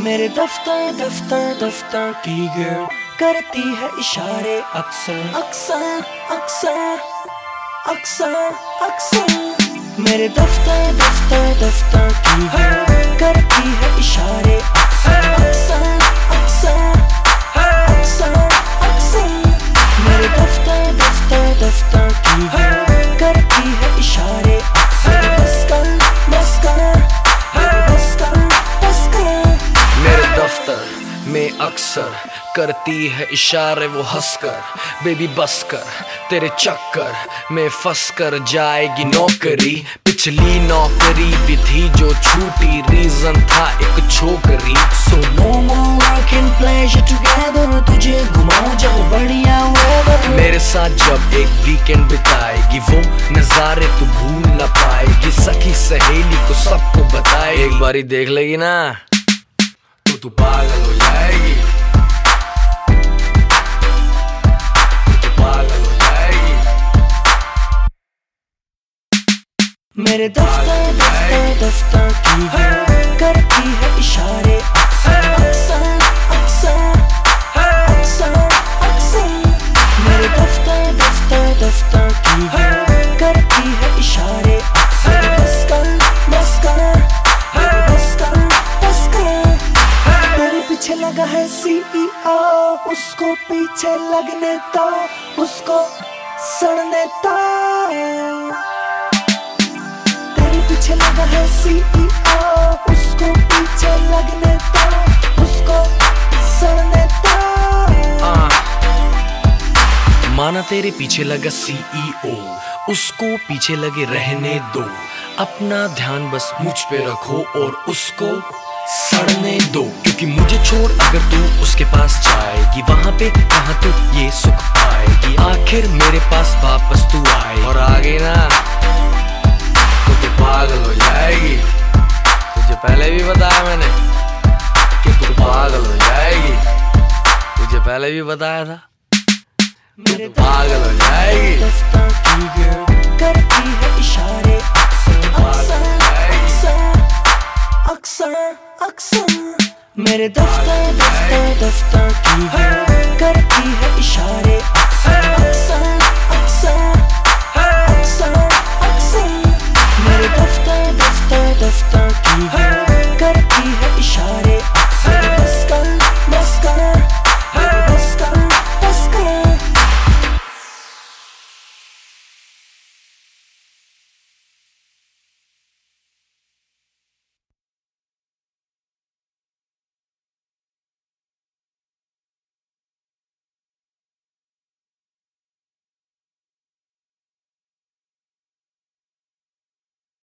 मेरे दफ्तर दफ्तर दफ्तर की गर्ल करती है इशारे अक्सर। अक्सर अक्सर अक्सर अक्सर। मेरे दफ्तर दफ्तर दफ्तर की गर्ल करती है इशारे अक्सर करती है इशारे वो हंसकर बेबी बस कर तेरे चक्कर में फंस कर जाएगी नौकरी। पिछली नौकरी भी थी जो छूटी रीजन था एक छोकरी। So no more working pleasure together तुझे घुमाऊं जब बढ़िया weather मेरे साथ जब एक वीकेंड बिताएगी वो नजारे तू भूल न पाएगी। सखी सहेली को सबको बताए एक बारी देख लेगी ना। तो तू पागल हो जाएगी। मेरे दफ्तर दफ्तर दफ्तर की करती है इशारे, अक्सर अक्सर अक्सर अक्सर अक्सर। मेरे दफ्तर दफ्तर दफ्तर की करती है इशारे, अक्सर मेरे पीछे लगा है सीईओ उसको पीछे लगने दो, उसको सड़ने दो। पीछे लगा है सीईओ उसको पीछे लगने दो, उसको सड़ने दो। माना तेरे पीछे लगा सीईओ उसको पीछे लगे रहने दो। अपना ध्यान बस मुझ पे रखो और उसको सड़ने दो। क्योंकि मुझे छोड़ अगर तू उसके पास जाएगी, वहाँ पे कहाँ तू ये सुख पाएगी। आखिर मेरे पास वापस तू आए और आगे ना पहले भी बताया मैंने कि तू पागल हो जाएगी। तुझे पहले भी बताया था मेरे तू पागल हो जाएगी। करती है इशारे अक्सर अक्सर अक्सर अक्सर अक्सर। मेरे दफ्तर दफ्तर दफ्तर की